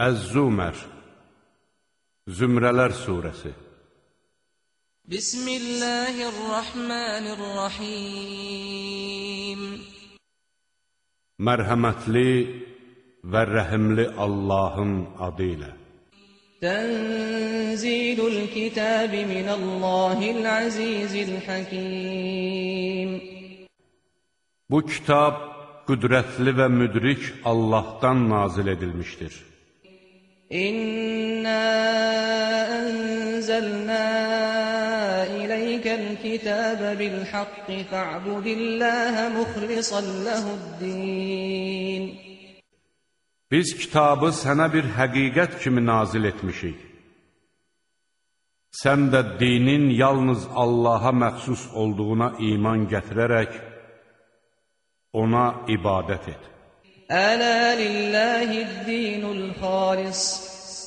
Əz-Zumər Zümrələr Suresi. Bismillahirrahmanirrahim. Mərhəmətli və rəhimli Allahın adı ilə. Tənzilul kitabi minəllahil azizil hakim. Bu kitab qüdrətli və müdrik Allahdan nazil edilmişdir. İnna enzelna ileykel kitabe bil hakki fa'budillaha muhlisan lehuddin. Biz kitabı sənə bir həqiqət kimi nazil etmişik. Sən də dinin yalnız Allaha məxsus olduğuna iman gətirərək, ona ibadət et. Ələ lilləhid dinul xalis.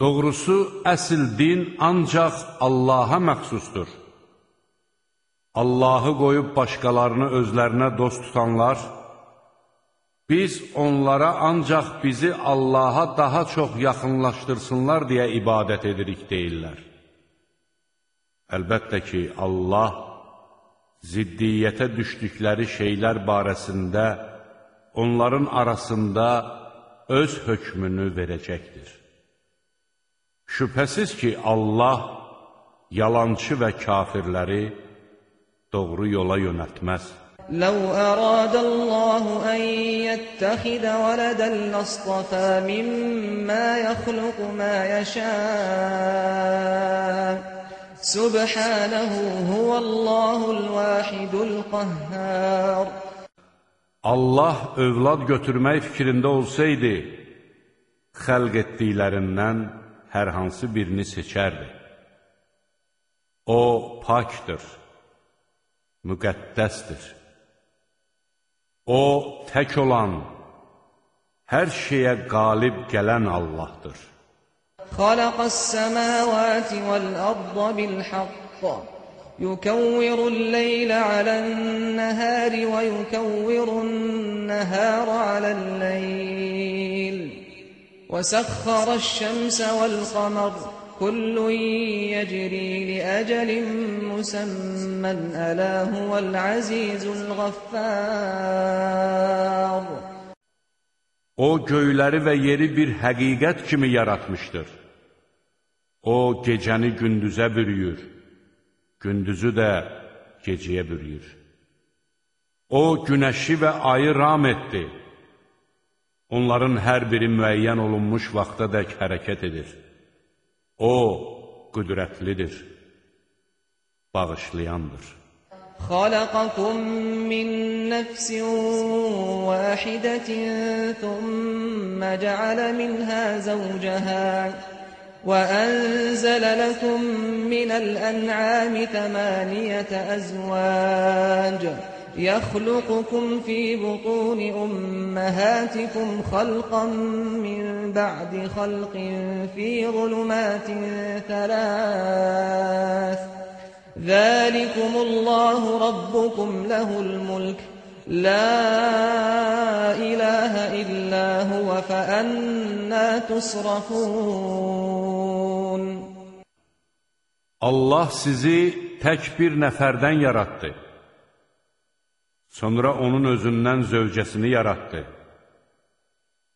Doğrusu, əsl din ancaq Allaha məxsusdur. Allahı qoyub başqalarını özlərinə dost tutanlar, biz onlara ancaq bizi Allaha daha çox yaxınlaşdırsınlar deyə ibadət edirik deyirlər. Əlbəttə ki, Allah ziddiyyətə düşdükləri şeylər barəsində onların arasında öz hökmünü verəcəkdir. Şübhəsiz ki, Allah yalançı və kafirləri doğru yola yönəltməz. لو أراد الله أن يتخذ ولدا لاصطفى مما يخلق ما يشاء Subhanahu huvallahul vahidul qahhar Allah övlad götürmək fikrində olsaydı, xəlq etdiklərindən hər hansı birini seçərdi. O, pakdır, müqəddəsdir. O, tək olan, hər şeyə qalib gələn Allahdır. خلق السماوات والأرض بالحق يكور الليل على النهار ويكور النهار على الليل وسخر الشمس والقمر كل يجري لأجل مسمى ألا هو العزيز الغفار O göyləri və yeri bir həqiqət kimi yaratmışdır. O gecəni gündüzə bürüyür, gündüzü də gecəyə bürüyür. O günəşi və ayı ram etdi. Onların hər biri müəyyən olunmuş vaxta dək hərəkət edir. O, qüdrətlidir, bağışlayandır. خلقكم من نفس واحدة ثم جعل منها زوجها وأنزل لكم من الأنعام ثمانية أزواج يخلقكم في بطون أمهاتكم خلقا من بعد خلق في ظلمات ثلاث. ذلكم الله ربكم له الملك. لا إله إلا هو فأنا تصرفون. Allah sizi tək bir nəfərdən yaratdı. Sonra onun özündən zövcəsini yaratdı.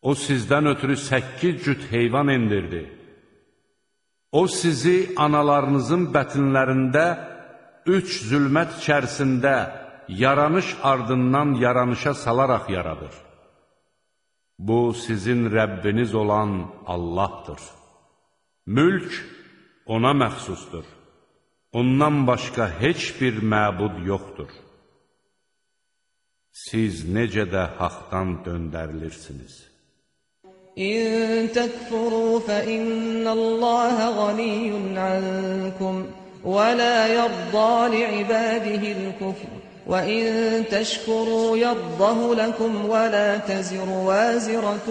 O sizdən ötürü səkkiz cüt heyvan indirdi. O sizi analarınızın bətinlərində üç zülmət içərisində yaranış ardından yaranışa salaraq yaradır. Bu, sizin Rəbbiniz olan Allahdır. Mülk ona məxsusdur. Ondan başqa heç bir məbud yoxdur. Siz necə də haqdan döndərilirsiniz. إن تكفروا فإن الله غني عنكم ولا يرضى لعباده الكفر وإن تشكروا يرضه لكم ولا تزر وازرة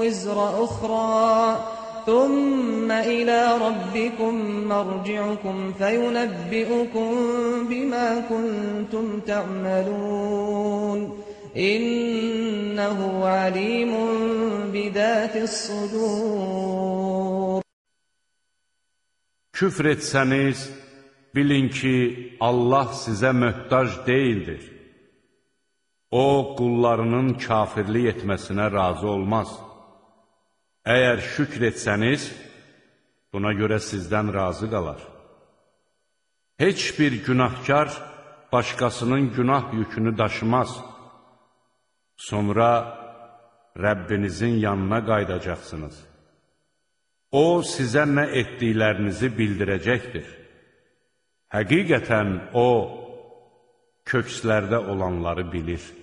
وزر أخرى ثم إلى ربكم مرجعكم فينبئكم بما كنتم تعملون إنه عليم بذات الصدور Küfr etsəniz, bilin ki, Allah sizə möhtac deyildir. O, qullarının kafirlik etməsinə razı olmaz. Əgər şükr etsəniz, buna görə sizdən razı qalar. Heç bir günahkar başqasının günah yükünü daşımaz. Sonra Rəbbinizin yanına qaydacaqsınız. O, sizə nə etdiklərinizi bildirəcəkdir. Həqiqətən O, kökslərdə olanları bilir.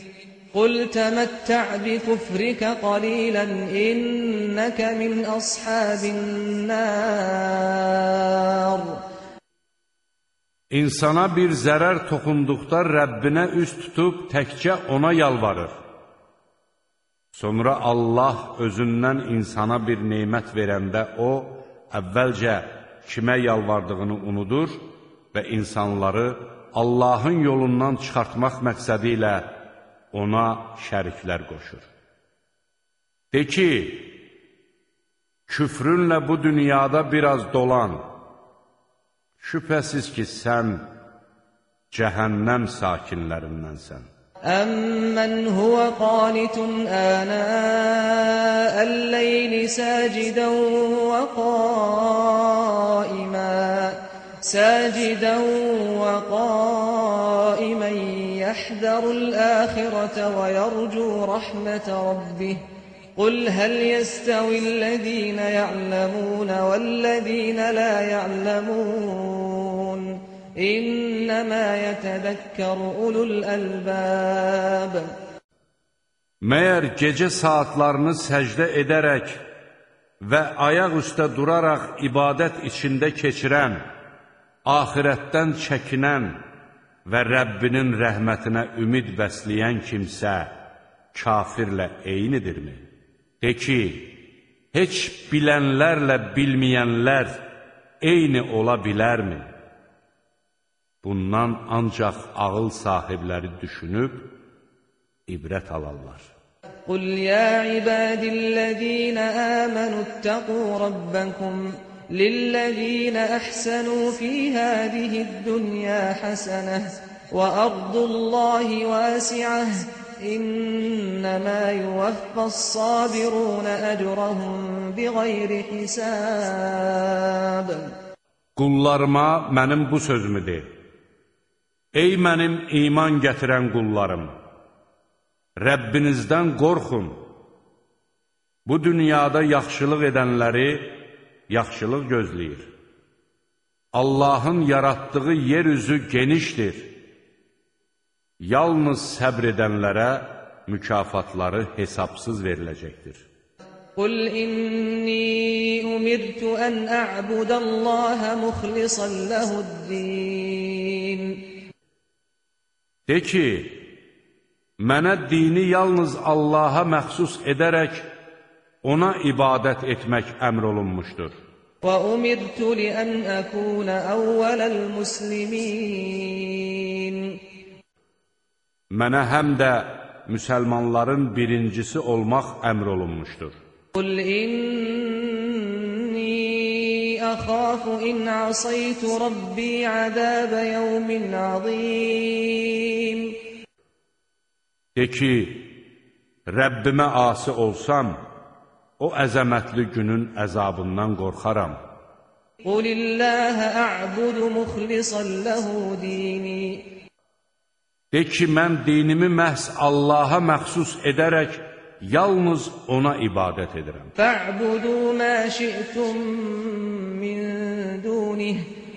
قل تمتع بكفرك قليلا إنك من أصحاب النار İnsana bir zərər toxunduqda Rəbbinə üst tutub təkcə ona yalvarır. Sonra Allah özündən insana bir neymət verəndə o, əvvəlcə kimə yalvardığını unudur və insanları Allahın yolundan çıxartmaq məqsədi ilə ona şəriklər qoşur. De ki, küfrünlə bu dünyada biraz dolan, şübhəsiz ki, sən cəhənnəm sakinlərindənsən. أمن هو قانت آناء الليل ساجدا وقائما ساجدا وقائما يحذر الآخرة ويرجو رحمة ربه قل هل يستوي الذين يعلمون والذين لا يعلمون إنما يتذكر أولو الألباب Məyər gecə saatlarını səcdə edərək və ayaq üstə duraraq ibadət içində keçirən, axirətdən çəkinən və Rəbbinin rəhmətinə ümid bəsləyən kimsə kafirlə eynidirmi? De ki, heç bilənlərlə bilməyənlər eyni ola bilərmi? Bundan ancaq ağıl sahibləri düşünüb ibrət alarlar. Qul ya ibadillezina amanu ittaqu rabbakum للذين أحسنوا في هذه الدنيا حسنة وأرض الله واسعة إنما يوفى الصابرون أجرهم بغير حساب Qullarıma mənim bu sözümü de. Ey mənim iman gətirən qullarım! Rəbbinizdən qorxun. Bu dünyada yaxşılıq edənləri yaxşılıq gözləyir. Allahın yaratdığı yer üzü genişdir. Yalnız səbr edənlərə mükafatları hesabsız veriləcəkdir. Qul inni umirtu an a'budallaha mukhlishan lahu'd-din. De ki, mənə dini yalnız Allaha məxsus edərək ona ibadət etmək əmr olunmuşdur. وأمرت لأن أكون أول المسلمين Mənə həm də müsəlmanların birincisi olmaq əmr olunmuşdur. قل إني أخاف إن عصيت ربي عذاب يوم عظيم De ki, Rəbbimə asi olsam, o əzəmətli günün əzabından qorxaram. Qulilləhə ə'budu muxlisan ləhu dini. De ki, mən dinimi məhz Allaha məxsus edərək, yalnız ona ibadət edirəm. Fə'budu mə şi'tum min dunih.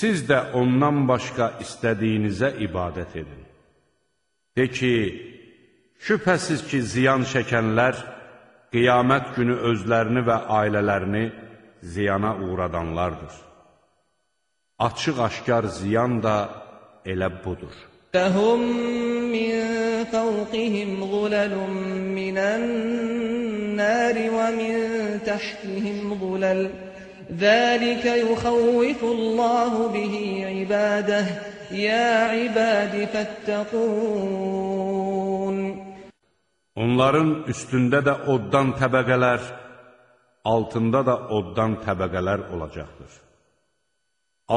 siz də ondan başqa istədiyinizə ibadət edin. De ki, şübhəsiz ki, ziyan çəkənlər qiyamət günü özlərini və ailələrini ziyana uğradanlardır. Açıq-aşkar ziyan da elə budur. Fəhum min fəvqihim zuləlun minən nari və min təhtihim zuləlun ذلك يخوف الله به عباده يا عباد فاتقون Onların üstündə də oddan təbəqələr, altında da oddan təbəqələr olacaqdır.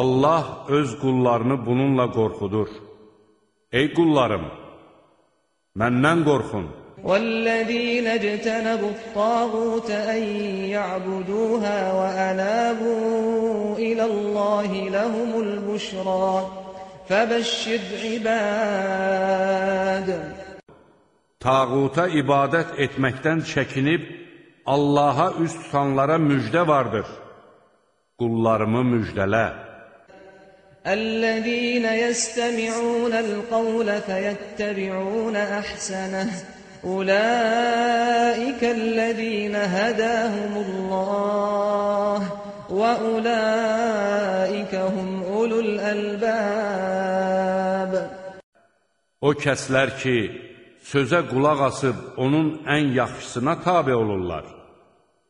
Allah öz qullarını bununla qorxudur. Ey qullarım, məndən qorxun. والذين اجتنبوا الطاغوت أن يعبدوها وأنابوا إلى الله لهم البشرى فبشر عباد Tağuta ibadət etməkdən çəkinib, Allaha üst tutanlara müjdə vardır. Qullarımı müjdələ. الذين يستمعون القول فيتبعون أحسنه أولئك الذين هداهم الله وأولئك هم أولو الألباب O kəslər ki, sözə qulaq asıb onun ən yaxşısına tabi olurlar.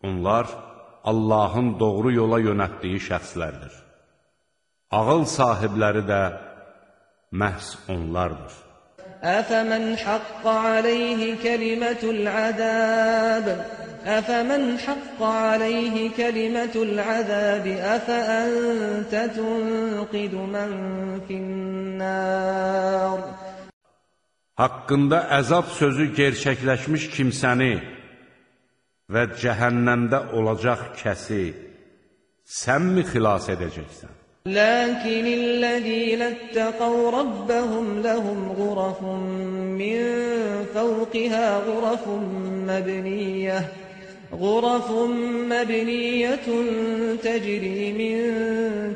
Onlar Allahın doğru yola yönətdiyi şəxslərdir. Ağıl sahibləri də məhz onlardır. أفمن حق عليه كلمة العذاب أفمن حق عليه كلمة العذاب أفأنت تنقذ من في النار Haqqında əzab sözü gerçəkləşmiş kimsəni və cəhənnəmdə olacaq kəsi sənmi xilas edəcəksən? لكن الذين اتقوا ربهم لهم غرف من فوقها غرف مبنية غرف مبنية تجري من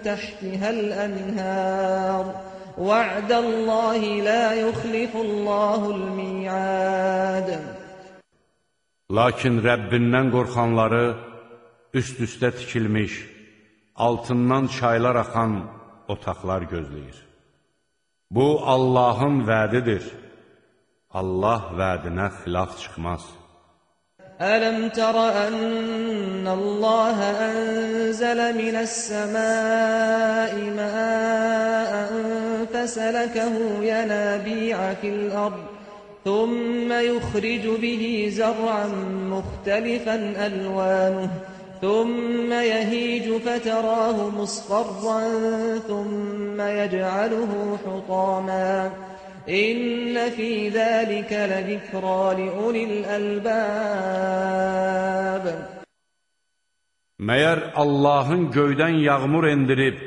تحتها الأنهار وعد الله لا يخلف الله الميعاد Lakin Rəbbindən qorxanları üst-üstə tikilmiş, altından çaylar axan otaqlar gözləyir. Bu, Allahın vədidir. Allah vədinə xilaf çıxmaz. ألم تر أن الله أنزل من السماء ماء فسلكه ينابيع في الأرض ثم يخرج به زرعا مختلفا ألوانه ثم يهيج فتراه مصفرا ثم يجعله حطاما إن في ذلك لذكرى لأولي الألباب Məyər Allahın göydən yağmur endirib,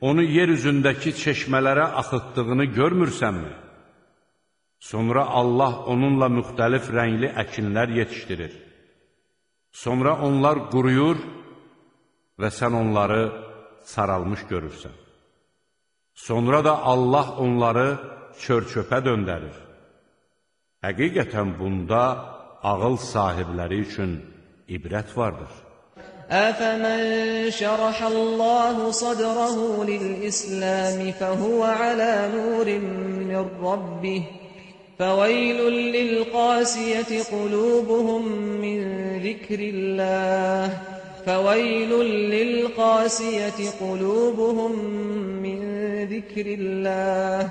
onu yer üzündəki çeşmələrə axıtdığını görmürsənmi? Sonra Allah onunla müxtəlif rəngli əkinlər yetişdirir. Sonra onlar quruyur və sən onları saralmış görürsən. Sonra da Allah onları çör-çöpə döndərir. Həqiqətən bunda ağıl sahibləri üçün ibrət vardır. أفمن شرح الله صدره للإسلام فهو على نور من ربه فويل للقاسية قلوبهم من ذكر الله. فويل للقاسية قلوبهم من ذكر الله.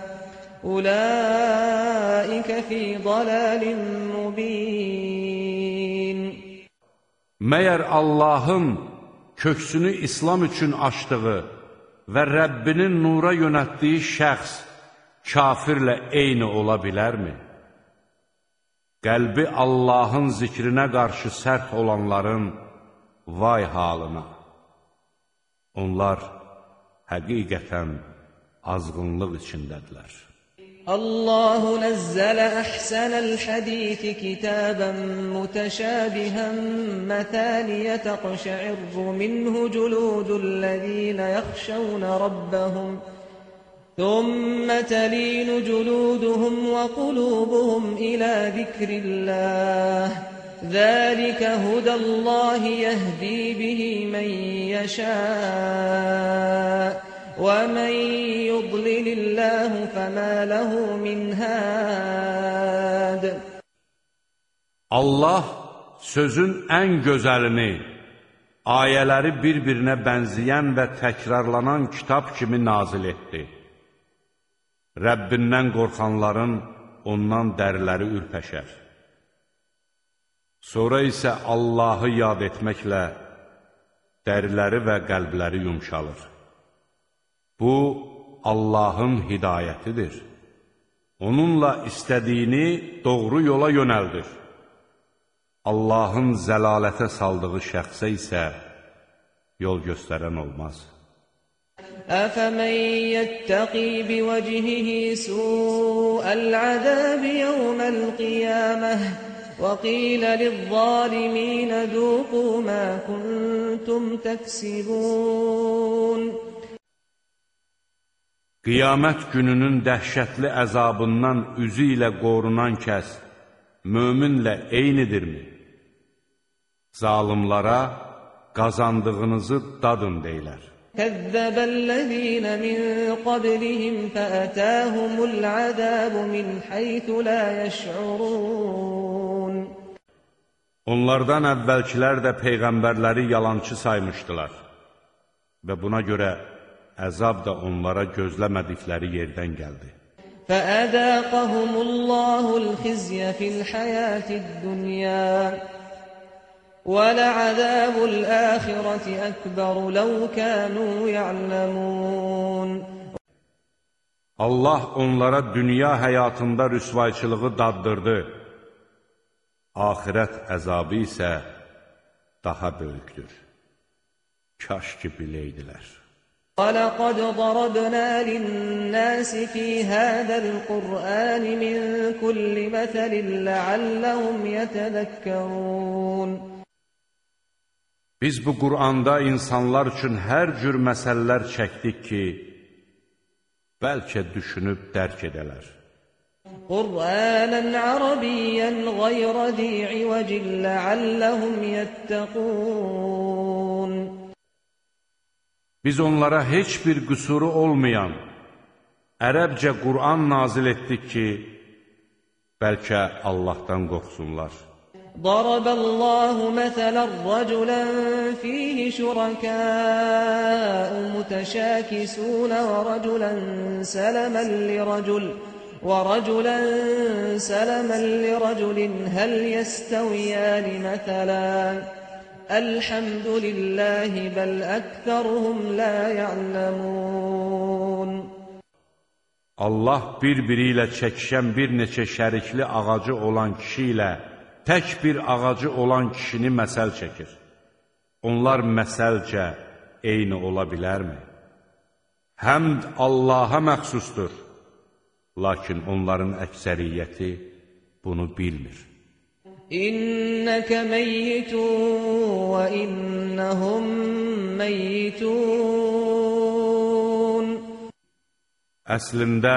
أولئك في ضلال مبين. Məyər Allahın köksünü İslam üçün açdığı və Rəbbinin nura yönətdiyi şəxs kafirlə eyni ola bilərmi? Qəlbi Allahın zikrinə qarşı sərt olanların vay halına. Onlar həqiqətən azğınlıq içindədilər. Allahu nəzzələ əhsənəl hədisi kitabən mütəşəbihən mətəliyə təqşəirru minhu cüludul ləzina yəxşəvnə rabbəhum. ثم تلين جلودهم وقلوبهم إلى ذكر الله ذلك هدى الله يهدي به من يشاء ومن يضلل الله فما له من هاد Allah sözün ən gözəlini, ayələri bir-birinə bənzəyən və təkrarlanan kitab kimi nazil etdi. Rəbbindən qorxanların ondan dərləri ürpəşər. Sonra isə Allahı yad etməklə dəriləri və qəlbləri yumşalır. Bu, Allahın hidayətidir. Onunla istədiyini doğru yola yönəldir. Allahın zəlalətə saldığı şəxsə isə yol göstərən olmaz. أفمن يتقي بوجهه سوء العذاب يوم القيامة وقيل للظالمين ذوقوا ما كنتم تكسبون Qiyamət gününün dəhşətli əzabından üzü ilə qorunan kəs möminlə eynidirmi? Zalimlara qazandığınızı dadın deyilər. كذب الذين من قبلهم فأتاهم العذاب من حيث لا يشعرون Onlardan əvvəlkilər də peyğəmbərləri yalançı saymışdılar və buna görə əzab da onlara gözləmədikləri yerdən gəldi. فأذاقهم الله الخزي في الحياة الدنيا ولعذاب الآخرة أكبر لو كانوا يعلمون Allah onlara dünya həyatında rüsvayçılığı daddırdı. Axirət əzabı isə daha böyükdür. Kaş ki biləydilər. ولقد ضربنا للناس في هذا القرآن من كل مثل لعلهم يتذكرون Biz bu Quranda insanlar üçün hər cür məsələlər çəkdik ki, bəlkə düşünüb dərk edələr. Qur'anən arabiyyən qayrə di'i vəcil ləalləhum yəttəqun. Biz onlara heç bir qüsuru olmayan ərəbcə Qur'an nazil etdik ki, bəlkə Allahdan qorxsunlar. ضرب الله مثلا رجلا فيه شركاء متشاكسون ورجلا سلما لرجل ورجلا سلما لرجل هل يستويان مثلا؟ الحمد لله بل أكثرهم لا يعلمون. Allah bir-biri ilə çəkişən bir neçə şərikli ağacı olan kişi ilə tək bir ağacı olan kişini məsəl çəkir. Onlar məsəlcə eyni ola bilərmi? Həmd Allaha məxsusdur, lakin onların əksəriyyəti bunu bilmir. İnnəkə meyyitun və innəhum meyyitun Əslində,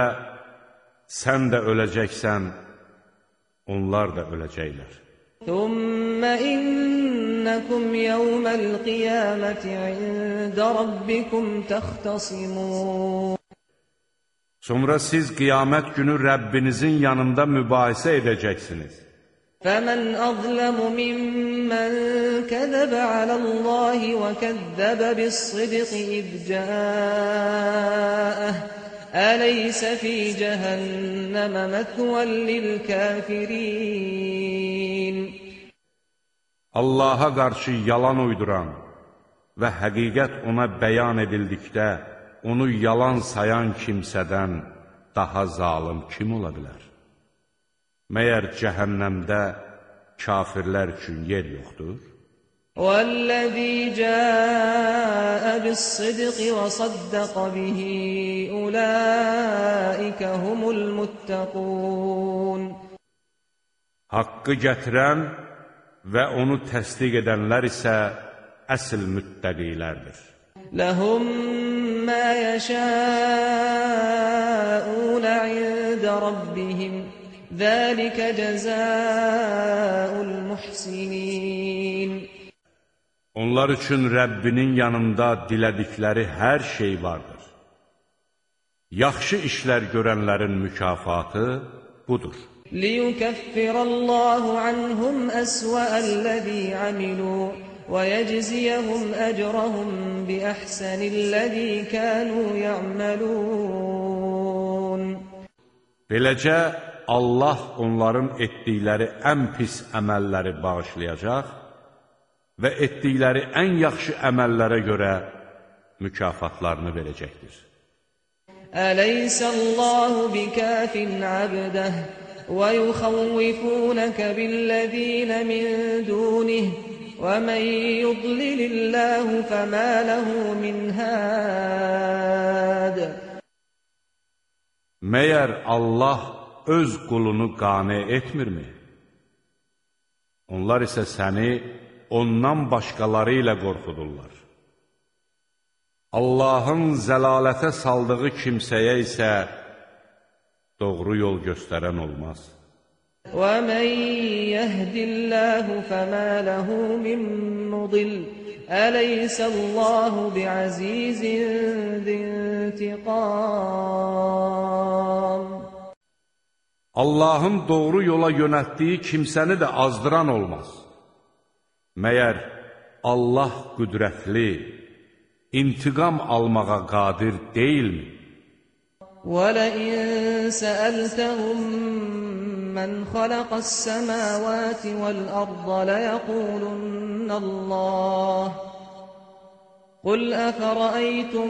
sən də öləcəksən, onlar da öləcəklər. ثم إنكم يوم القيامة عند ربكم تختصمون Sonra siz qiyamət günü Rəbbinizin yanında mübahisə edəcəksiniz. فمن أظلم ممن كذب على الله وكذب بالصدق إذ جاءه أليس في جهنم مثوى للكافرين Allaha qarşı yalan uyduran və həqiqət ona bəyan edildikdə onu yalan sayan kimsədən daha zalım kim ola bilər? Məyər cəhənnəmdə kafirlər üçün yer yoxdur? والذي جاء بالصدق وصدق به أولئك هم المتقون Haqqı gətirən və onu təsdiq edənlər isə əsl müttəqilərdir. لهم ما يشاءون عند ربهم ذلك جزاء المحسنين Onlar üçün Rəbbinin yanında dilədikləri hər şey vardır. Yaxşı işlər görənlərin mükafatı budur. ليكفر الله عنهم أسوأ الذي عملوا ويجزيهم أجرهم بأحسن الذي كانوا يعملون Beləcə Allah onların etdikləri ən pis əməlləri bağışlayacaq və etdikləri ən yaxşı əməllərə görə mükafatlarını verəcəkdir. أليس الله بكاف عبده ويخوفونك بالذين من دونه ومن يضلل الله فما له من هاد Məyər Allah öz qulunu qane etmirmi? Onlar isə səni ondan başqaları ilə qorxudurlar. Allahın zəlalətə saldığı kimsəyə isə doğru yol göstərən olmaz. ومن يهد الله فما له من مضل أليس الله بعزيز ذي انتقام Allahın doğru yola yönətdiyi kimsəni də azdıran olmaz. Məyər Allah qüdrətli, intiqam almağa qadir deyilmi? ولئن سألتهم من خلق السماوات والأرض ليقولن الله قل أفرأيتم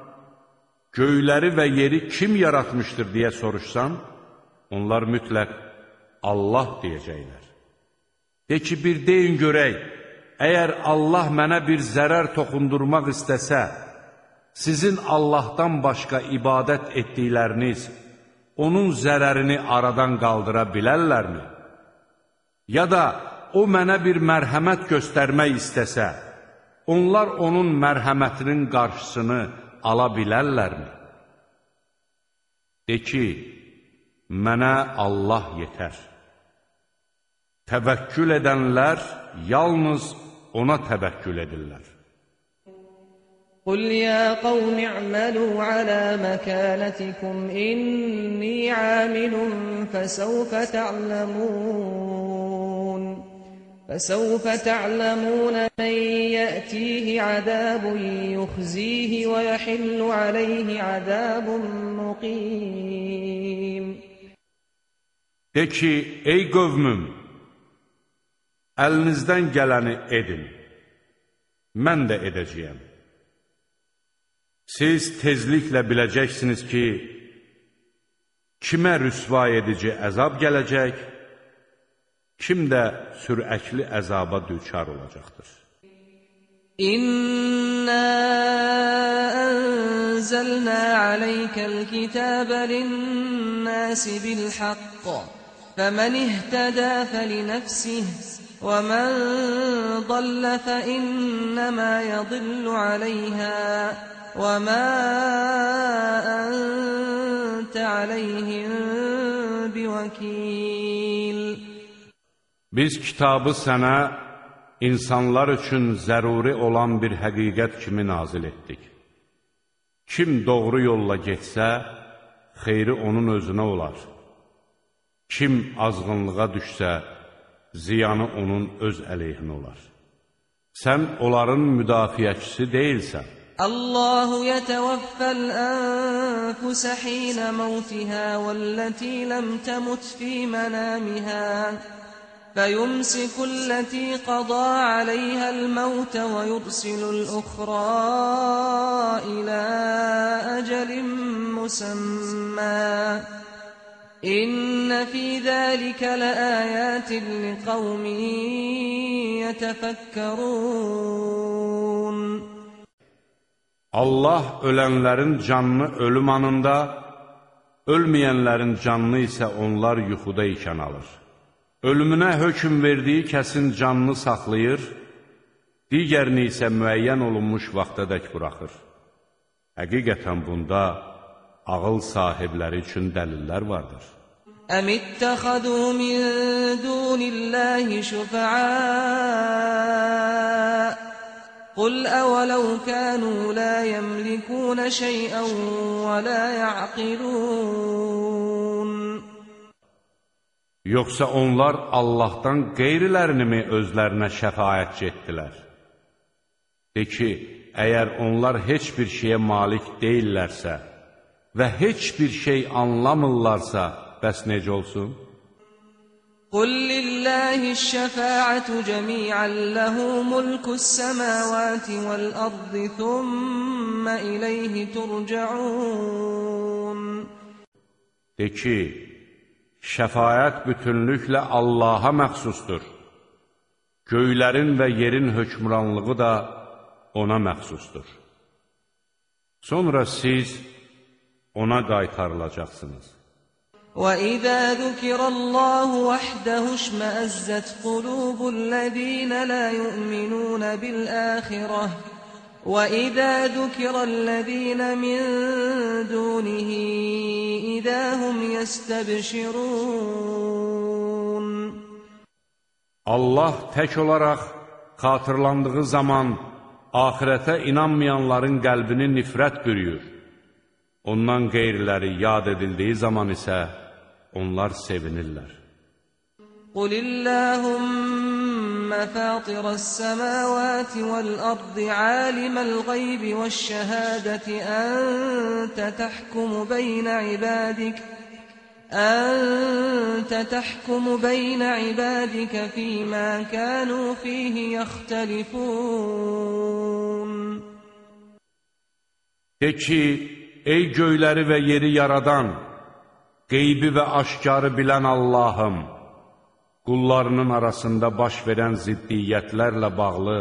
göyləri və yeri kim yaratmışdır deyə soruşsan, onlar mütləq Allah deyəcəklər. De ki, bir deyin görək, əgər Allah mənə bir zərər toxundurmaq istəsə, sizin Allahdan başqa ibadət etdikləriniz onun zərərini aradan qaldıra bilərlərmi? Ya da o mənə bir mərhəmət göstərmək istəsə, onlar onun mərhəmətinin qarşısını ala bilərlərmi? De ki, mənə Allah yetər. Təvəkkül edənlər yalnız ona təvəkkül edirlər. Qul ya qawmi i'malu ala məkanatikum inni amilun fəsəvfə ta'lamun فسوف تعلمون من يأتيه عذاب يخزيه ويحل عليه عذاب مقيم De ki, ey qövmüm, əlinizdən gələni edin, mən də edəcəyəm. Siz tezliklə biləcəksiniz ki, kimə rüsva edici əzab gələcək, kim də sürəkli əzaba düçar olacaqdır. إنا أنزلنا عليك الكتاب للناس بالحق فمن اهتدى فلنفسه ومن ضل فإنما يضل عليها وما أنت عليهم بوكيل Biz kitabı sənə insanlar üçün zəruri olan bir həqiqət kimi nazil etdik. Kim doğru yolla getsə, xeyri onun özünə olar. Kim azğınlığa düşsə, ziyanı onun öz əleyhinə olar. Sən onların müdafiəçisi deyilsən. Allahu yeteveffel enfuse hine mevtiha velleti lem temut fi menamiha. فيمسك التي قضى عليها الموت ويرسل الأخرى إلى أجل مسمى إن في ذلك لآيات لقوم يتفكرون Allah ölənlərin canını ölüm anında, ölməyənlərin canını isə onlar yuxuda ikən alır. Ölümünə hökm verdiyi kəsin canını saxlayır, digərini isə müəyyən olunmuş vaxtadək buraxır. Həqiqətən bunda ağıl sahibləri üçün dəlillər vardır. أم اتخذوا من دون الله شفعاء قل أولو كانوا لا يملكون شيئا ولا يعقلون Yoxsa onlar Allahdan qeyrilərini mi özlərinə şəfayətçi etdilər? De ki, əgər onlar heç bir şeyə malik deyillərsə və heç bir şey anlamırlarsa, bəs necə olsun? قل لله الشفاعة جميعا له ملك السماوات والأرض ثم إليه ترجعون De ki, şəfayət bütünlüklə Allaha məxsusdur. Göylərin və yerin hökmranlığı da ona məxsusdur. Sonra siz ona qaytarılacaqsınız. وإذا ذكر الله وحده اشمأزت قلوب الذين لا يؤمنون بالآخرة وإذا ذكر الذين من دونه إذا هم يستبشرون Allah tək olaraq xatırlandığı zaman ahirətə inanmayanların qəlbini nifrət bürüyür. Ondan qeyriləri yad edildiyi zaman isə onlar sevinirlər. قل اللهم فاطر السماوات والأرض عالم الغيب والشهادة أنت تحكم بين عبادك أنت تحكم بين عبادك فيما كانوا فيه يختلفون. De ki, ey göyləri və yeri yaradan, qeybi və aşkarı bilən Allahım, qullarının arasında baş verən ziddiyyətlərlə bağlı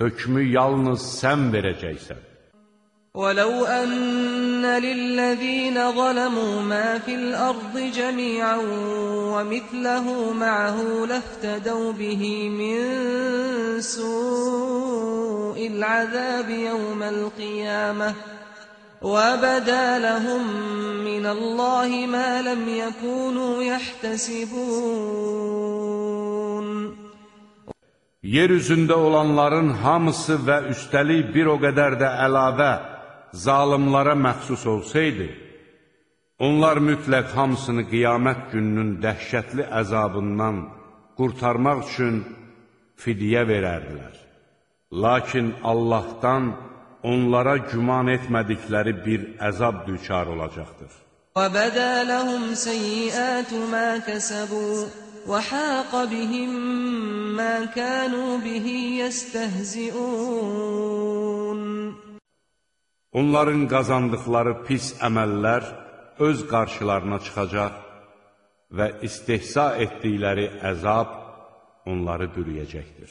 hökmü yalnız sən verəcəksən. ولو أن للذين ظلموا ما في الأرض جميعا ومثله معه لافتدوا به من سوء العذاب يوم القيامة وبدا لهم من الله ما لم يكونوا يحتسبون Yer üzündə olanların hamısı və üstəlik bir o qədər də əlavə zalimlara məxsus olsaydı, onlar mütləq hamısını qiyamət gününün dəhşətli əzabından qurtarmaq üçün fidyə verərdilər. Lakin Allahdan onlara güman etmədikləri bir əzab düçar olacaqdır. وبدا لهم سيئات ما كسبوا وحاق بهم ما كانوا به يستهزئون Onların qazandıqları pis əməllər öz qarşılarına çıxacaq və istehza etdikləri əzab onları bürüyəcəkdir.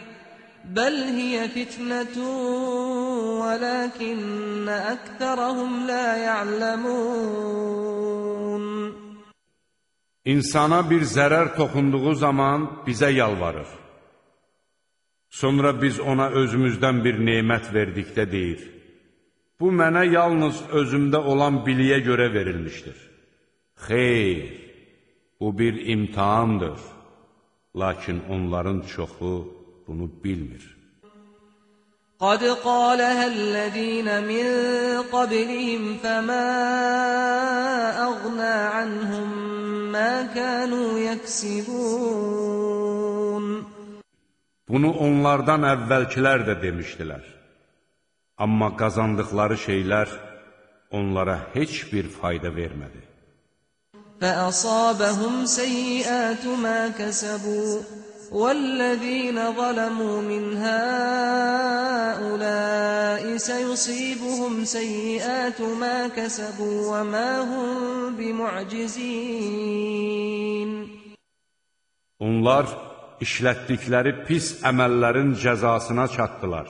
Bəl hiyə fitnətun və lakinnə əktərəhum la ya'ləmun. İnsana bir zərər toxunduğu zaman bizə yalvarır. Sonra biz ona özümüzdən bir nemət verdikdə deyir, bu mənə yalnız özümdə olan biliyə görə verilmişdir. Xeyr, bu bir imtihandır. Lakin onların çoxu bunu bilmir. قد قالها الذين من قبلهم فما أغنى عنهم ما كانوا يكسبون Bunu onlardan əvvəlkilər də demişdilər. Amma qazandıqları şeylər onlara heç bir fayda vermədi. فأصابهم سيئات ما كسبوا والذين ظلموا من هؤلاء سيصيبهم سيئات ما كسبوا وما هم بمعجزين Onlar işlətdikləri pis əməllərin cəzasına çatdılar.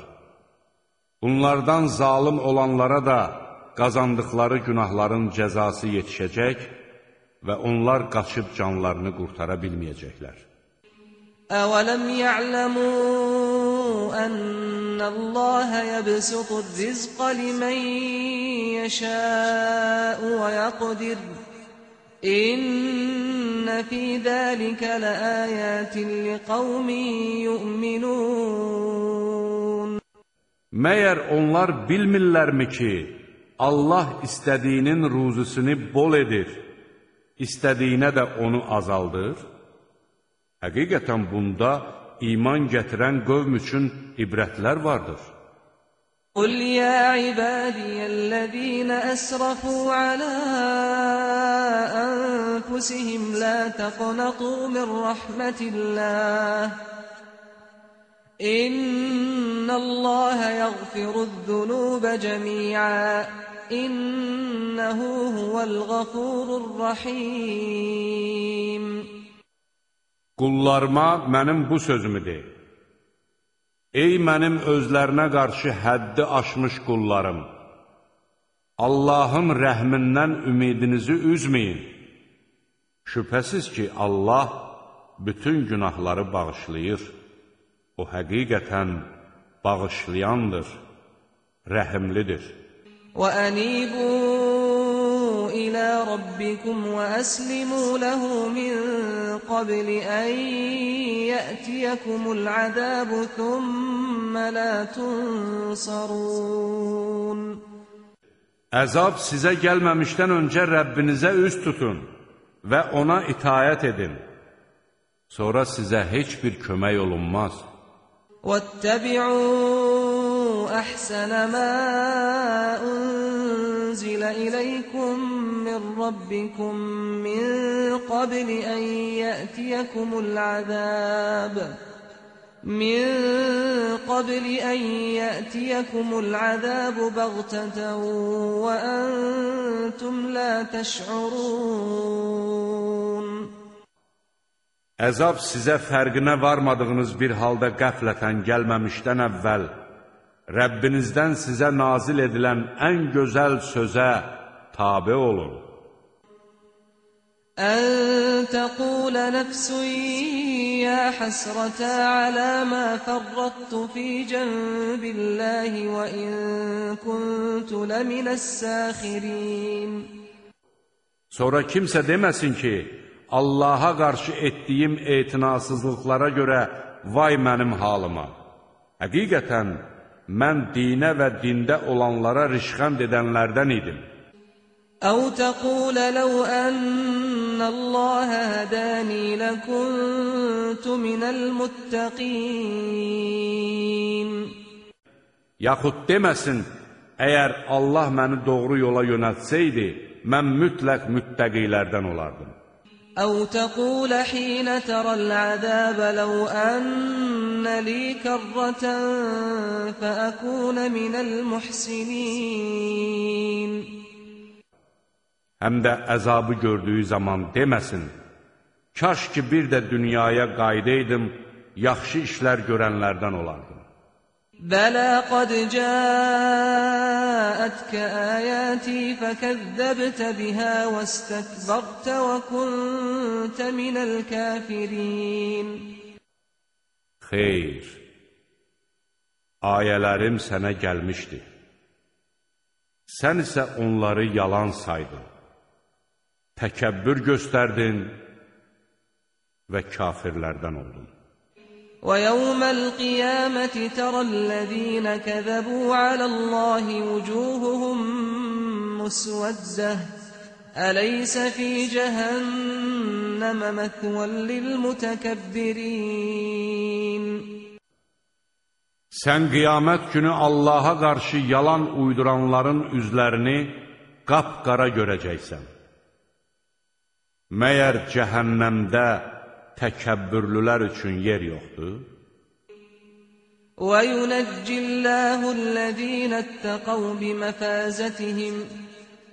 Bunlardan zalım olanlara da qazandıqları günahların cəzası yetişəcək və onlar qaçıb canlarını qurtara bilməyəcəklər. أولم يعلموا أن الله يبسط الرزق لمن يشاء ويقدر إن في ذلك لآيات لقوم يؤمنون Məyər onlar bilmirlərmi ki, Allah istədiyinin ruzusunu bol edir, istədiyinə də onu azaldır? Həqiqətən bunda iman gətirən qövm üçün ibrətlər vardır. Qul ya ibadiyəl-ləzînə əsrafu alə ənfusihim lə təqnatū min rəhmətilləh. إن الله يغفر الذنوب جميعا İnnəhu huvəl-ğafurur-rəhim. Qullarıma mənim bu sözümü de. Ey mənim özlərinə qarşı həddi aşmış qullarım! Allahın rəhmindən ümidinizi üzməyin. Şübhəsiz ki, Allah bütün günahları bağışlayır. O həqiqətən bağışlayandır, rəhimlidir. وأنيبوا إلى ربكم وأسلموا له من قبل أن يأتيكم العذاب ثم لا تنصرون Əzab sizə gəlməmişdən öncə Rəbbinizə üz tutun və ona itayət edin. Sonra sizə heç bir kömək olunmaz. واتبعوا أحسن ما أنزل إليكم من ربكم من قبل أن يأتيكم العذاب من قبل أن يأتيكم العذاب بغتة وأنتم لا تشعرون Əzab sizə fərqinə varmadığınız bir halda qəflətən gəlməmişdən əvvəl Rəbbinizdən sizə nazil edilən ən gözəl sözə tabe olun. أن تقول نفس يا حسرة على ما فرطت في جنب الله وإن كنت لمن الساخرين Sonra kimsə deməsin ki, Allaha qarşı etdiyim etinasızlıqlara görə vay mənim halıma. Həqiqətən, mən dinə və dində olanlara rişxənd edənlərdən idim. أو تقول لو أن الله هداني لكنت من المتقين Yaxud deməsin, əgər Allah məni doğru yola yönəltsəydi, mən mütləq müttəqilərdən olardım. أو تقول حين ترى العذاب لو أن لي كرة فأكون من المحسنين həm də əzabı gördüyü zaman deməsin, kaş ki bir də dünyaya qaydaydım, yaxşı işlər görənlərdən olardım. Bələ qad cəəətkə əyəti fəkəzzəbtə bihə və istəkbərtə və kuntə minəl kafirin. Xeyr, ayələrim sənə gəlmişdi. Sən isə onları yalan saydın təkəbbür göstərdin və kafirlərdən oldun. ويوم القيامة ترى الذين كذبوا على الله وجوههم مسودة أليس في جهنم مثوى للمتكبرين Sən qiyamət günü Allaha qarşı yalan uyduranların üzlərini qapqara görəcəksən. Məyər cəhənnəmdə təkəbbürlülər üçün yer yoxdur? وينجي الله الذين اتقوا بمفازتهم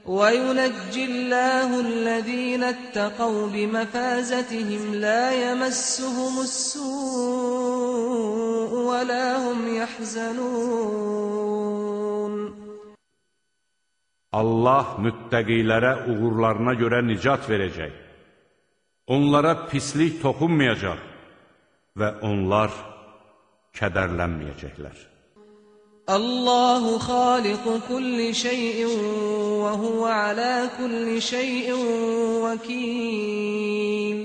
وينجي الله الذين اتقوا بمفازتهم لا يمسهم السوء ولا هم يحزنون Allah müttəqilərə uğurlarına görə nicat verəcək. onlara pislik toxunmayacaq və onlar kədərlənməyəcəklər. Allahu xaliqu kulli şeyin və huve ala kulli şeyin vəkil.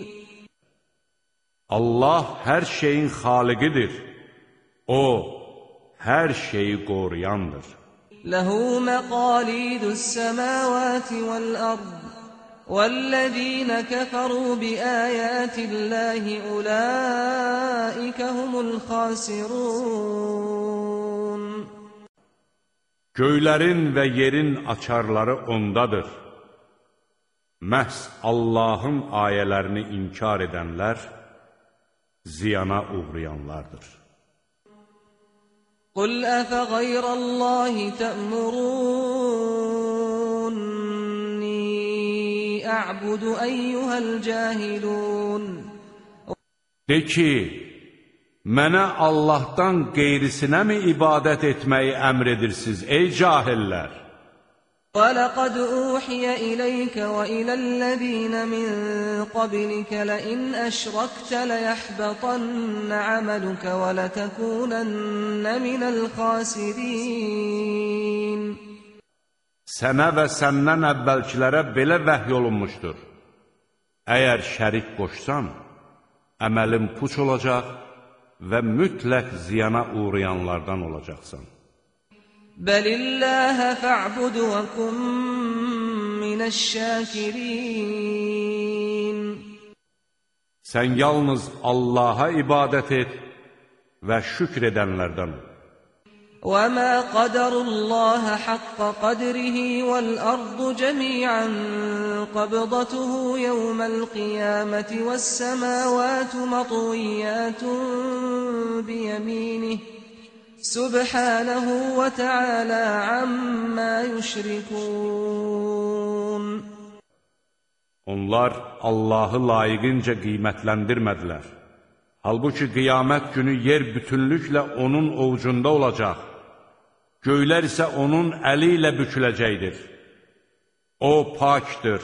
Allah hər şeyin xaliqidir. O, hər şeyi qoruyandır. Ləhu məqalidus səməvəti vəl-ərd. والذين كفروا بآيات الله أولئك هم الخاسرون Göylərin və yerin açarları ondadır. Məhz Allahın ayələrini inkar edənlər ziyana uğrayanlardır. قل أفغير الله تأمروني أعبد أيها الجاهلون De ki, mənə Allahdan qeyrisinə mi ibadət etməyi əmr edirsiniz, ey cahillər? ولقد أوحي إليك وإلى الذين من قبلك لئن أشركت ليحبطن عملك ولتكونن من الخاسرين sənə və səndən əvvəlkilərə belə vəhy olunmuşdur. Əgər şərik qoşsan, əməlin puç olacaq və mütləq ziyana uğrayanlardan olacaqsan. Bəlilləhə fə'bud və kum minəşşəkirin. Sən yalnız Allaha ibadət et və şükr edənlərdən ol. وما قدر الله حق قدره والأرض جميعا قبضته يوم القيامة والسماوات مطويات بيمينه سبحانه وتعالى عما يشركون Onlar Allahı layiqincə qiymətləndirmədilər. Halbuki qiyamət günü yer bütünlüklə onun ovucunda olacaq. Göylər isə onun əli ilə büküləcəkdir. O pakdır,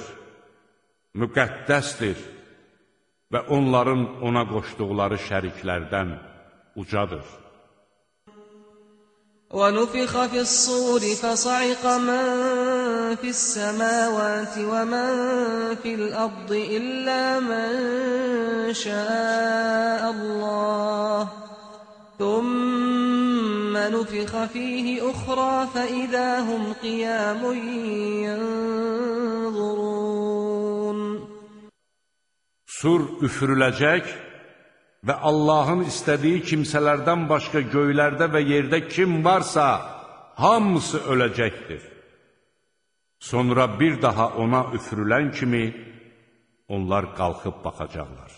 müqəddəsdir və onların ona qoşduqları şəriklərdən ucadır. ونفخ في الصور فصعق من في السماوات ومن في الأرض إلا من شاء الله ثم نفخ فيه أخرى فإذا هم قيام ينظرون Sur üfürüləcək və Allahın istədiyi kimsələrdən başqa göylərdə və yerdə kim varsa, hamısı öləcəkdir. Sonra bir daha ona üfürülən kimi onlar qalxıb baxacaqlar.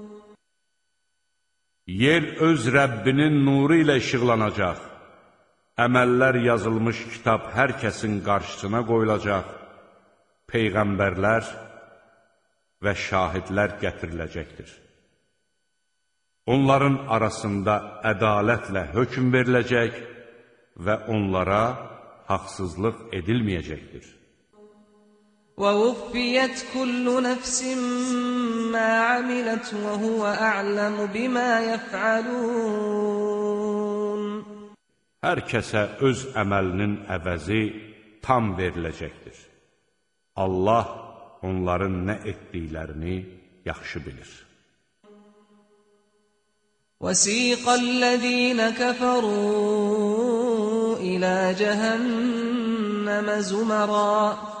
Yer öz Rəbbinin nuru ilə işıqlanacaq. Əməllər yazılmış kitab hər kəsin qarşısına qoyulacaq. Peyğəmbərlər və şahidlər gətiriləcəkdir. Onların arasında ədalətlə hökm veriləcək və onlara haqsızlıq edilməyəcəkdir. وَوُفِّيَتْ كُلُّ نَفْسٍ مَّا عَمِلَتْ وَهُوَ أَعْلَمُ بِمَا يَفْعَلُونَ Hər kəsə öz əməlinin əvəzi tam veriləcəkdir. Allah onların nə etdiklərini yaxşı bilir. وَسِيقَ الَّذِينَ كَفَرُوا إِلَى جَهَنَّمَ زُمَرًا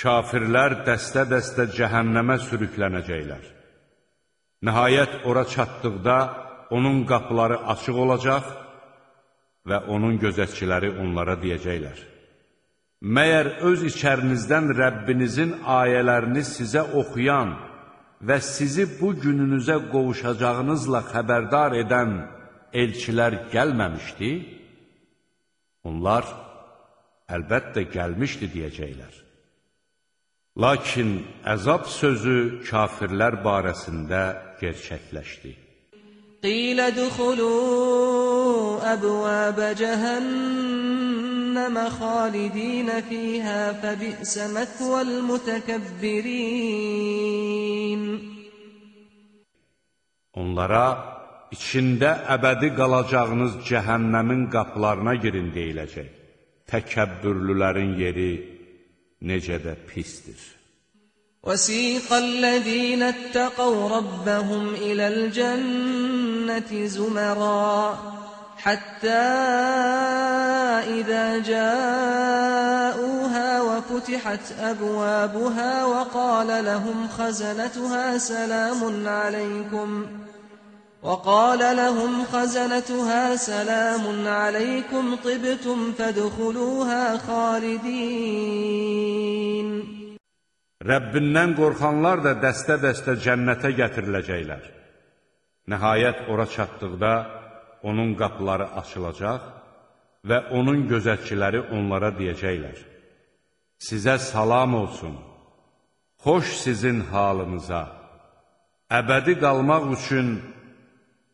Kafirlər dəstə-dəstə cəhənnəmə sürüklənəcəklər. Nəhayət ora çatdıqda onun qapıları açıq olacaq və onun gözətçiləri onlara deyəcəklər. Məyər öz içərinizdən Rəbbinizin ayələrini sizə oxuyan və sizi bu gününüzə qovuşacağınızla xəbərdar edən elçilər gəlməmişdi? Onlar əlbəttə gəlmişdi deyəcəklər. Lakin əzab sözü kafirlər barəsində gerçəkləşdi. Qilə duxulu əbvəbə cəhənnəmə xalidinə fiyhə fəbi'sə məthvəl mütəkəbbirin. Onlara içində əbədi qalacağınız cəhənnəmin qapılarına girin deyiləcək. Təkəbbürlülərin yeri necə də pisdir. وسيق الذين اتقوا ربهم إلى الجنة زمرا حتى إذا جاءوها وفتحت أبوابها وقال لهم خزنتها سلام عليكم وقال لهم خزنتها سلام عليكم طبتم فادخلوها خالدين Rəbbindən qorxanlar da dəstə-dəstə cənnətə gətiriləcəklər. Nəhayət ora çatdıqda onun qapıları açılacaq və onun gözətçiləri onlara deyəcəklər. Sizə salam olsun, xoş sizin halınıza, əbədi qalmaq üçün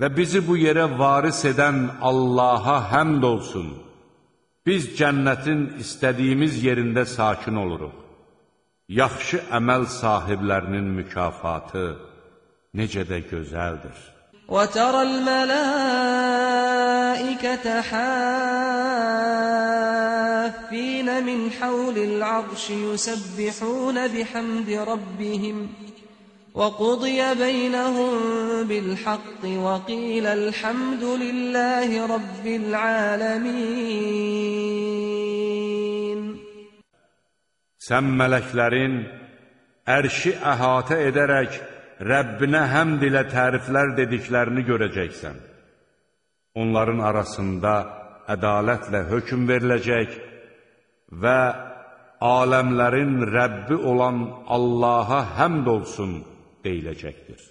və bizi bu yerə varis edən Allaha həmd olsun. Biz cənnətin istədiyimiz yerində sakin oluruq. Yaxşı əməl sahiblərinin mükafatı necə də gözəldir. وَتَرَى الْمَلَائِكَةَ حَافِّينَ مِنْ حَوْلِ الْعَرْشِ يُسَبِّحُونَ بِحَمْدِ رَبِّهِمْ وَقُضِيَ بَيْنَهُم بِالْحَقِّ وَقِيلَ الْحَمْدُ لِلَّهِ رَبِّ الْعَالَمِينَ Sən mələklərin ərşi əhatə edərək Rəbbinə həmd ilə təriflər dediklərini görəcəksən. Onların arasında ədalətlə hökm veriləcək və aləmlərin Rəbbi olan Allaha həmd olsun deyiləcəkdir.